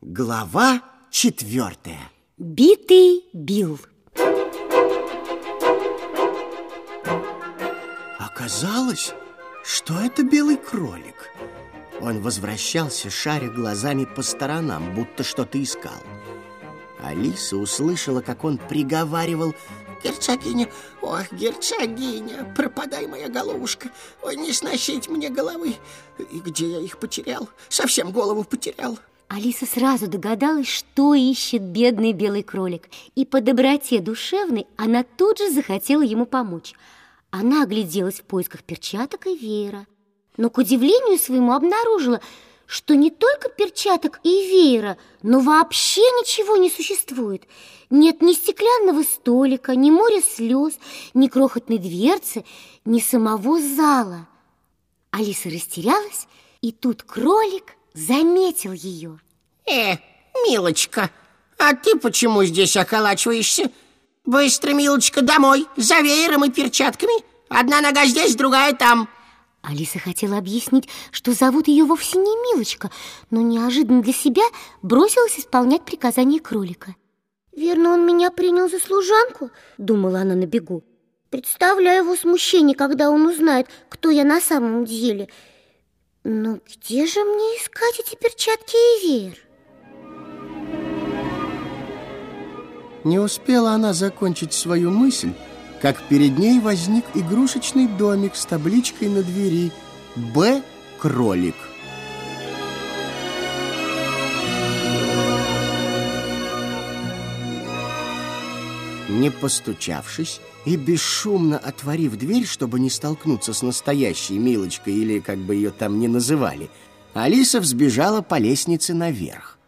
Глава четвертая. Битый Билл. Оказалось, что это белый кролик. Он возвращался, шаря глазами по сторонам, будто что-то искал. Алиса услышала, как он приговаривал Герцогиня, ох, герцогиня, пропадай, моя головушка, ой, не сносить мне головы. И где я их потерял? Совсем голову потерял. Алиса сразу догадалась, что ищет бедный белый кролик, и по доброте душевной она тут же захотела ему помочь. Она огляделась в поисках перчаток и веера, но, к удивлению своему, обнаружила, что не только перчаток и веера, но вообще ничего не существует. Нет ни стеклянного столика, ни моря слез, ни крохотной дверцы, ни самого зала. Алиса растерялась, и тут кролик заметил ее. Э, милочка, а ты почему здесь околачиваешься? Быстро, милочка, домой, за веером и перчатками. Одна нога здесь, другая там. Алиса хотела объяснить, что зовут ее вовсе не Милочка, но неожиданно для себя бросилась исполнять приказание кролика. «Верно, он меня принял за служанку?» — думала она на бегу. «Представляю его смущение, когда он узнает, кто я на самом деле. Но где же мне искать эти перчатки и веер?» Не успела она закончить свою мысль, как перед ней возник игрушечный домик с табличкой на двери «Б. Кролик». Не постучавшись и бесшумно отворив дверь, чтобы не столкнуться с настоящей Милочкой или как бы ее там ни называли, Алиса взбежала по лестнице наверх.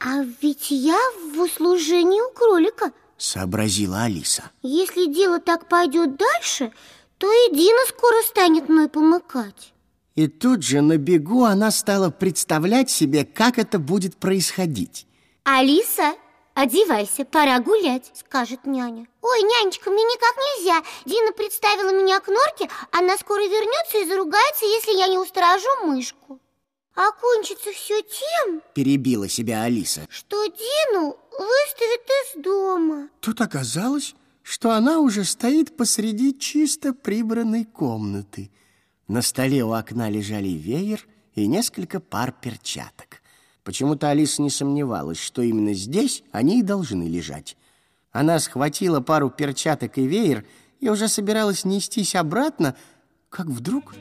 А ведь я в услужении у кролика – сообразила Алиса. Если дело так пойдет дальше, то и Дина скоро станет мной помыкать. И тут же на бегу она стала представлять себе, как это будет происходить. Алиса, одевайся, пора гулять, скажет няня. Ой, нянечка, мне никак нельзя. Дина представила меня к норке, она скоро вернется и заругается, если я не устражу мышку. А кончится все тем, перебила себя Алиса, что Дину выставит из дома. Тут оказалось, что она уже стоит посреди чисто прибранной комнаты. На столе у окна лежали веер и несколько пар перчаток. Почему-то Алиса не сомневалась, что именно здесь они и должны лежать. Она схватила пару перчаток и веер и уже собиралась нестись обратно, как вдруг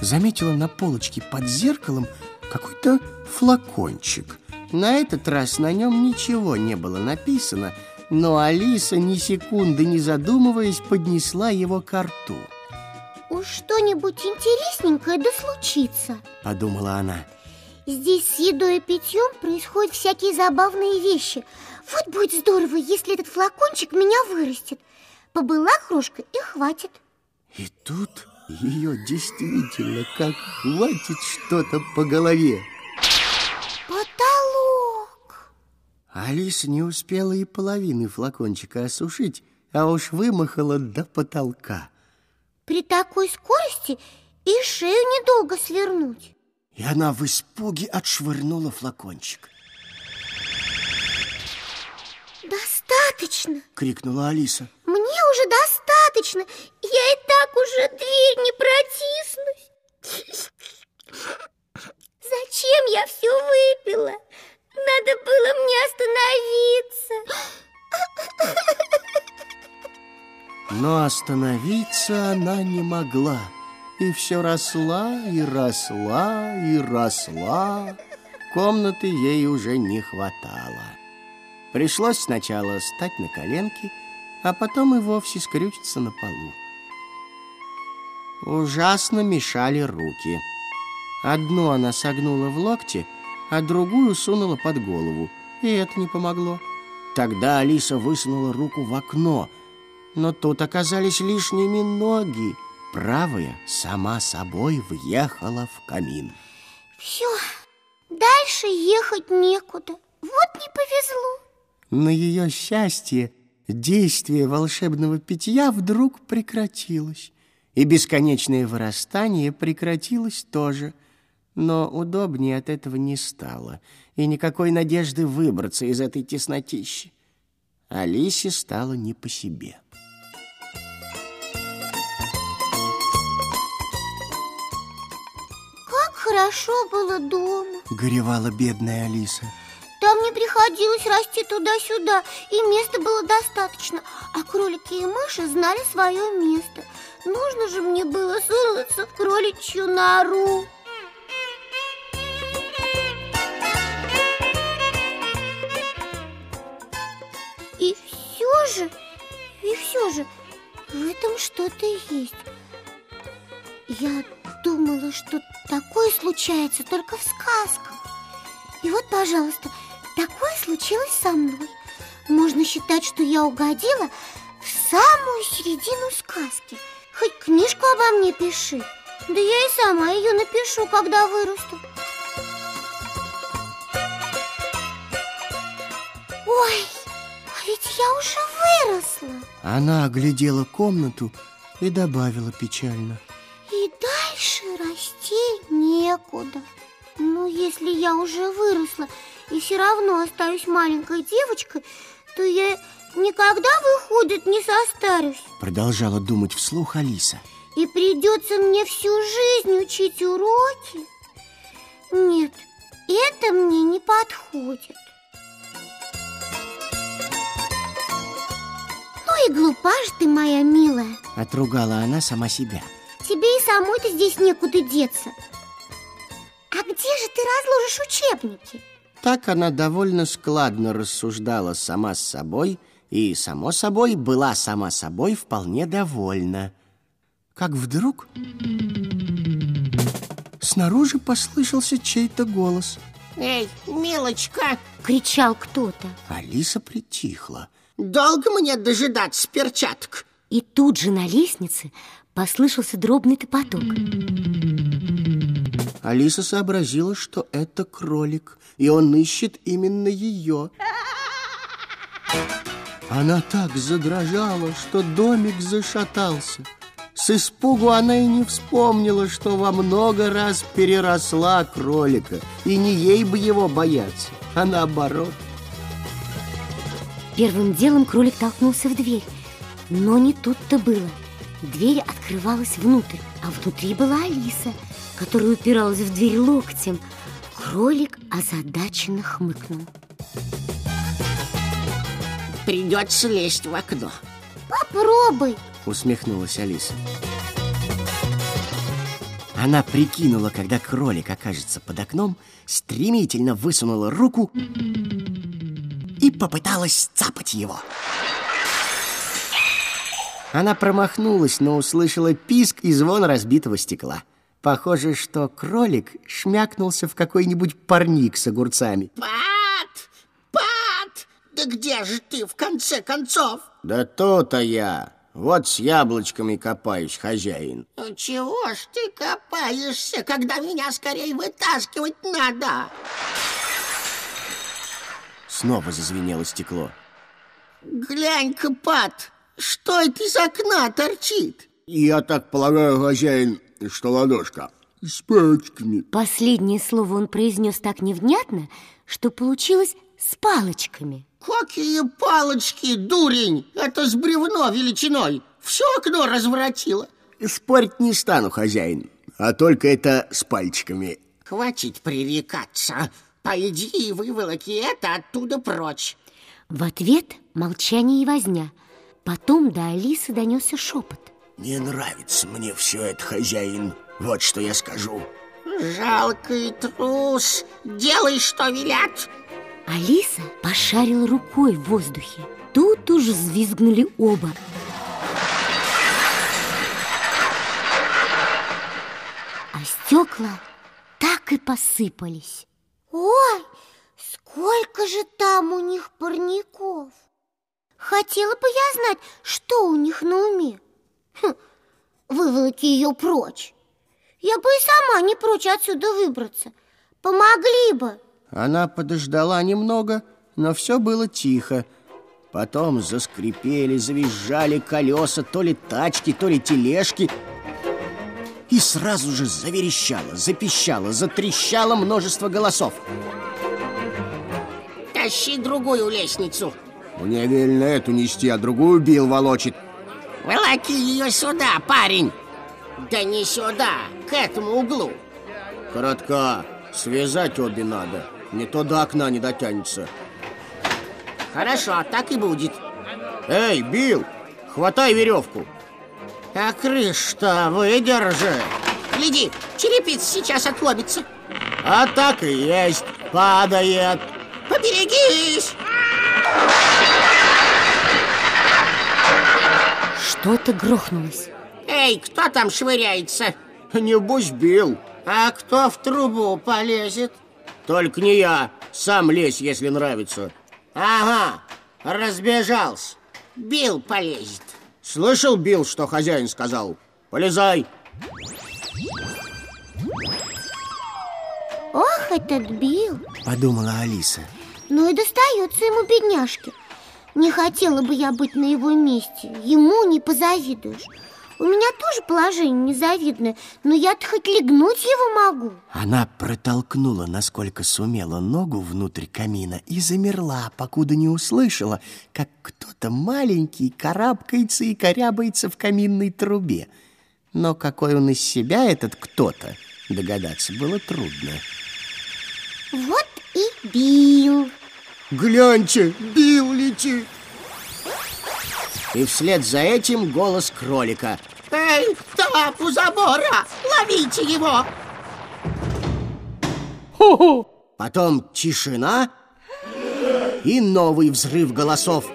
заметила на полочке под зеркалом какой-то флакончик. На этот раз на нем ничего не было написано, но Алиса, ни секунды не задумываясь, поднесла его к рту. «Уж что-нибудь интересненькое да случится», — подумала она. «Здесь с едой и питьем происходят всякие забавные вещи. Вот будет здорово, если этот флакончик меня вырастет. Побыла крошка и хватит». И тут ее действительно как хватит что-то по голове. Потолок! Алиса не успела и половины флакончика осушить, а уж вымахала до потолка. При такой скорости и шею недолго свернуть. И она в испуге отшвырнула флакончик. «Достаточно!» — крикнула Алиса. «Мне уже достаточно! Я и так уже дверь не протиснусь!» Зачем я все выпила? Надо было мне остановиться. Но остановиться она не могла. И все росла, и росла, и росла. Комнаты ей уже не хватало. Пришлось сначала встать на коленки, а потом и вовсе скрючиться на полу. Ужасно мешали руки. Одну она согнула в локте, а другую сунула под голову, и это не помогло. Тогда Алиса высунула руку в окно, но тут оказались лишними ноги. Правая сама собой въехала в камин. Все, дальше ехать некуда. Вот не повезло. На ее счастье действие волшебного питья вдруг прекратилось, и бесконечное вырастание прекратилось тоже – Но удобнее от этого не стало, и никакой надежды выбраться из этой теснотищи. Алисе стало не по себе. Хорошо было дома. Горевала бедная Алиса. Там не приходилось расти туда-сюда И места было достаточно. А кролики и мыши знали свое место. Нужно же мне было сунуться в кроличью нору. И все же, и все же, в этом что-то есть. Я думала, что такое случается только в сказках. И вот, пожалуйста, такое случилось со мной. Можно считать, что я угодила в самую середину сказки. Хоть книжку обо мне пиши Да я и сама ее напишу, когда вырасту. Ой, а ведь я уже выросла. Она оглядела комнату и добавила печально. Расти некуда. Но если я уже выросла и все равно остаюсь маленькой девочкой То я никогда, выходит, не состарюсь. Продолжала думать вслух Алиса. И придется мне всю жизнь учить уроки? Нет, это мне не подходит. Ну и глупа же ты, моя милая. Отругала она сама себя. Тебе и самой-то здесь некуда деться А где же ты разложишь учебники? Так она довольно складно рассуждала сама с собой и, само собой, была сама собой вполне довольна. Как вдруг снаружи послышался чей-то голос. Эй, милочка, Кричал кто-то Алиса притихла. долго мне дожидаться перчаток? И тут же на лестнице послышался дробный топоток Алиса сообразила, что это кролик, и он ищет именно ее. Она так задрожала, что домик зашатался. С испугу она и не вспомнила, что во много раз переросла кролика, и не ей бы его бояться, а наоборот. Первым делом кролик толкнулся в дверь Но не тут-то было Дверь открывалась внутрь А внутри была Алиса Которая упиралась в дверь локтем Кролик озадаченно хмыкнул Придется лезть в окно. Попробуй Усмехнулась Алиса. Она прикинула, когда кролик окажется под окном, стремительно высунула руку и попыталась цапать его. Она промахнулась, но услышала писк и звон разбитого стекла. Похоже, что кролик шмякнулся в какой-нибудь парник с огурцами. Пат! Пат! Да где же ты в конце концов? Да то-то я. Вот с яблочками копаюсь, хозяин. Ну, Чего ж ты копаешься, когда меня скорее вытаскивать надо? Снова зазвенело стекло. Глянь-ка, Пат, что это из окна торчит? Я так полагаю, хозяин, что ладошка с пачками. Последнее слово он произнес так невнятно Что получилось с палочками Какие палочки, дурень! Это с бревно величиной. Все окно разворотило. Спорить не стану, хозяин, а только это с пальчиками. Хватит пререкаться. Пойди и выволоки это оттуда прочь. В ответ молчание и возня Потом до Алисы донесся шепот Не нравится мне все это, хозяин. Вот что я скажу. Жалкий трус. Делай, что велят. Алиса пошарила рукой в воздухе Тут уж взвизгнули оба А стекла так и посыпались Ой, сколько же там у них парников Хотела бы я знать, что у них на уме Хм, Выволоки ее прочь Я бы и сама не прочь отсюда выбраться Помогли бы Она подождала немного, но все было тихо. Потом заскрипели, завизжали колеса, то ли тачки, то ли тележки. и сразу же заверещало, запищало, затрещало множество голосов. Тащи другую лестницу. Мне велено эту нести, а другую Билл волочит. Волоки ее сюда, парень. Да не сюда, к этому углу. Коротка, связать обе надо. Не то до окна не дотянется. Хорошо, так и будет. Эй, Билл, хватай веревку. А крыша-то выдержи. Гляди, черепица сейчас отломится. А так и есть, падает. Поберегись! Что-то грохнулось. Эй, кто там швыряется? Небось, Билл. А кто в трубу полезет? Только не я. Сам лезь, если нравится. Ага, разбежался. Бил полезет. Слышал, Билл, что хозяин сказал? Полезай. Ох, этот Билл. Подумала Алиса. Ну и достается ему, бедняжке. Не хотела бы я быть на его месте. Ему не позавидуешь. У меня тоже положение незавидное, но я-то хоть легнуть его могу. Она протолкнула, насколько сумела, ногу внутрь камина и замерла, покуда не услышала, как кто-то маленький карабкается и корябается в каминной трубе. Но какой он из себя, этот кто-то, догадаться было трудно. Вот и Билл. Гляньте, Билл летит! И вслед за этим голос кролика. Эй, там у забора! Ловите его! Потом тишина и новый взрыв голосов.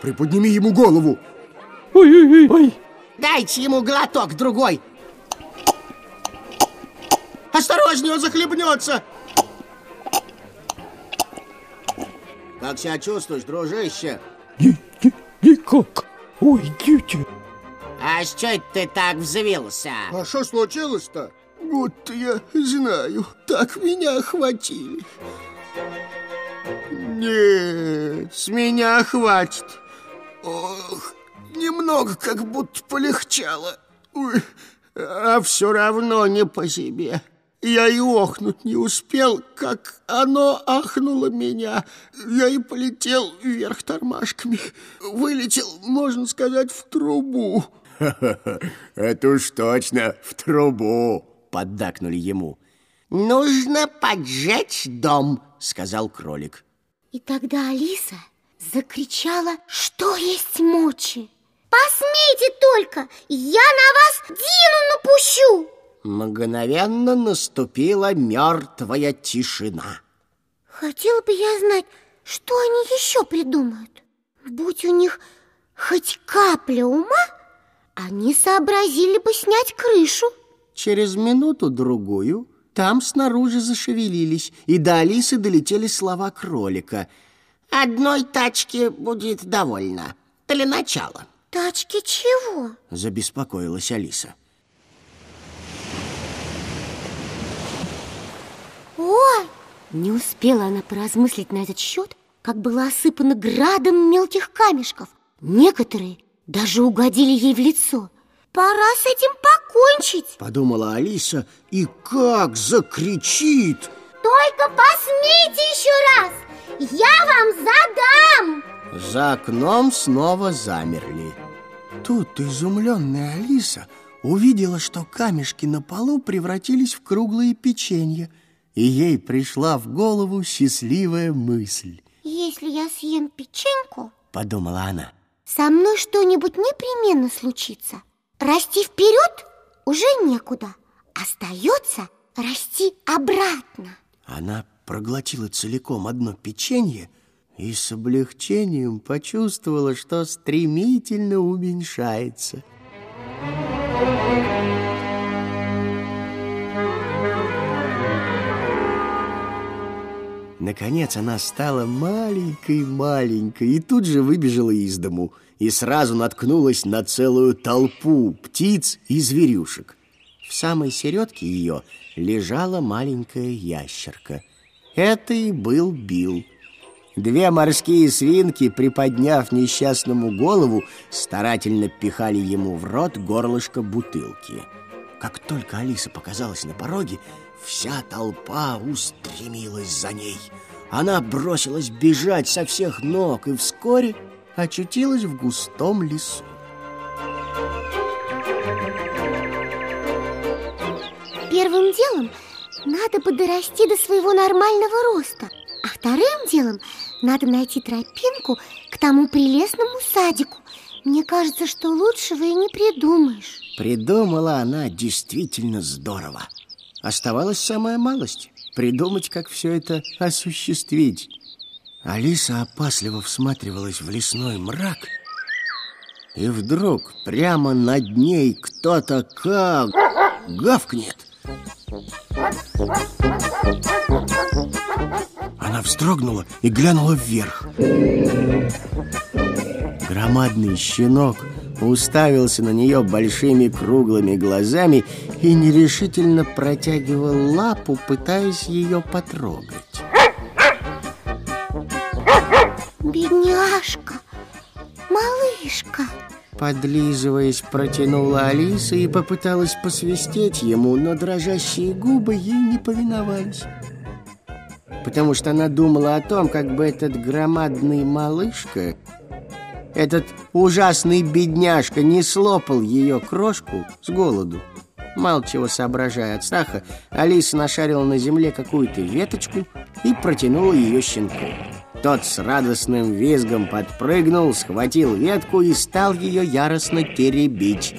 Приподними ему голову. Дайте ему глоток другой. Осторожнее, он захлебнется. Как себя чувствуешь, дружище? Никак. Ой, дети. А что ты так взвился? А что случилось-то? Будто я знаю, так меня охватили. Нет, с меня хватит. Ох, немного как будто полегчало. Ой, а все равно не по себе. Я и охнуть не успел, как оно ахнуло меня. Я и полетел вверх тормашками. Вылетел, можно сказать, в трубу. Это уж точно в трубу, поддакнули ему. Нужно поджечь дом, сказал кролик. И тогда Алиса закричала, что есть мочи. Посмейте только, я на вас Дину напущу! Мгновенно наступила мертвая тишина. Хотела бы я знать, что они еще придумают. Будь у них хоть капля ума, они сообразили бы снять крышу. Через минуту-другую там снаружи зашевелились, и до Алисы долетели слова кролика. Одной тачки будет довольно. Для начала. Тачки чего? Забеспокоилась Алиса. Ой, Не успела она поразмыслить на этот счет, как была осыпана градом мелких камешков. Некоторые даже угодили ей в лицо. пора с этим покончить. Подумала Алиса, и как закричит! Только посмейте еще раз, я вам задам. За окном снова замерли. Тут изумленная Алиса увидела, что камешки на полу превратились в круглые печенья, и ей пришла в голову счастливая мысль. Если я съем печеньку, Подумала она. со мной что-нибудь непременно случится. Расти вперед уже некуда. Остается расти обратно. Она проглотила целиком одно печенье и с облегчением почувствовала, что стремительно уменьшается. Наконец она стала маленькой-маленькой и тут же выбежала из дому и сразу наткнулась на целую толпу птиц и зверюшек. В самой середке ее лежала маленькая ящерка. Это и был Билл. Две морские свинки, приподняв несчастному голову, старательно пихали ему в рот горлышко бутылки. Как только Алиса показалась на пороге, вся толпа устремилась за ней. Она бросилась бежать со всех ног и вскоре очутилась в густом лесу. Первым делом надо бы дорасти до своего нормального роста А вторым делом надо найти тропинку к тому прелестному садику Мне кажется, что лучшего и не придумаешь Придумала она действительно здорово Оставалась самая малость Придумать, как все это осуществить Алиса опасливо всматривалась в лесной мрак И вдруг прямо над ней кто-то как гавкнет она вздрогнула и глянула вверх. Громадный щенок уставился на нее большими круглыми глазами и нерешительно протягивал лапу, пытаясь ее потрогать. Бедняжка, малышка Подлизываясь, протянула Алиса и попыталась посвистеть ему, но дрожащие губы ей не повиновались. Потому что она думала о том, как бы этот громадный малышка, этот ужасный бедняжка не слопал ее крошку с голоду. Мало чего соображая от страха, Алиса нашарила на земле какую-то веточку и протянула ее щенку. Тот с радостным визгом подпрыгнул, схватил ветку и стал ее яростно теребить.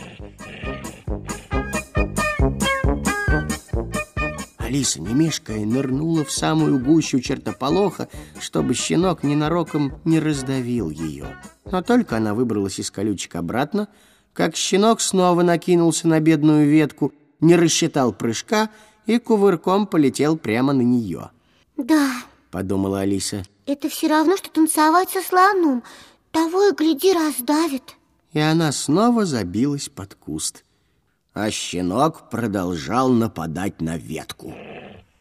Алиса, не мешкая, нырнула в самую гущу чертополоха, чтобы щенок ненароком не раздавил ее. Но только она выбралась из колючек обратно, как щенок снова накинулся на бедную ветку, не рассчитал прыжка и кувырком полетел прямо на нее. Да, подумала Алиса. Это все равно, что танцевать со слоном. Того и гляди раздавит. И она снова забилась под куст. А щенок продолжал нападать на ветку.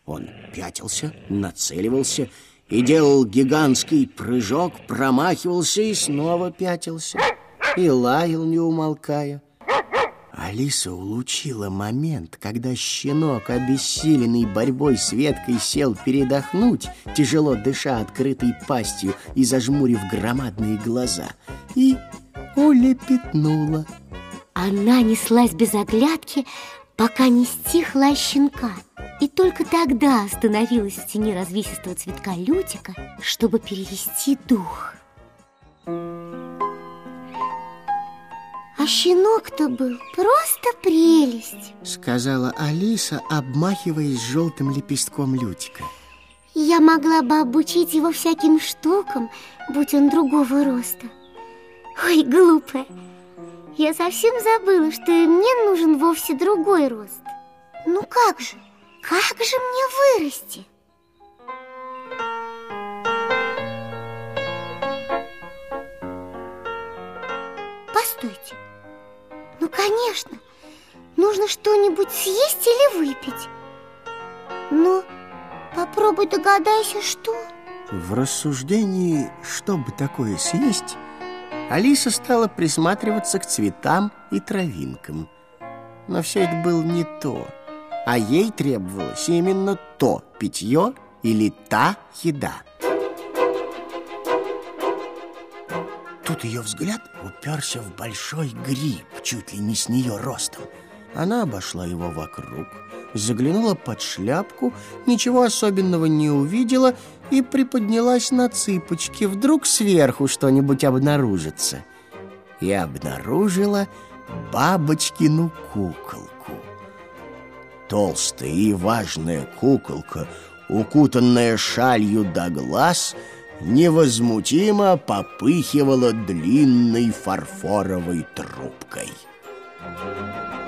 Он пятился, нацеливался и делал гигантский прыжок, промахивался и снова пятился. И лаял, не умолкая. Алиса улучила момент, когда щенок, обессиленный борьбой с веткой, сел передохнуть, тяжело дыша открытой пастью и зажмурив громадные глаза, и улепетнула. Она неслась без оглядки, пока не стихла щенка. И только тогда остановилась в тени развесистого цветка лютика, чтобы перевести дух. А щенок-то был просто прелесть Сказала Алиса, обмахиваясь желтым лепестком лютика Я могла бы обучить его всяким штукам, будь он другого роста Ой, глупая Я совсем забыла, что мне нужен вовсе другой рост Ну как же, как же мне вырасти? Постойте ну, конечно. Нужно что-нибудь съесть или выпить. Ну, попробуй догадайся, что? В рассуждении, что бы такое съесть, Алиса стала присматриваться к цветам и травинкам. Но все это было не то, а ей требовалось именно то питье или та еда. Тут ее взгляд уперся в большой гриб, чуть ли не с нее ростом. Она обошла его вокруг, заглянула под шляпку, ничего особенного не увидела и приподнялась на цыпочки. Вдруг сверху что-нибудь обнаружится. И обнаружила бабочкину куколку. Толстая и важная куколка, укутанная шалью до глаз — невозмутимо попыхивала длинной фарфоровой трубкой. Thank you.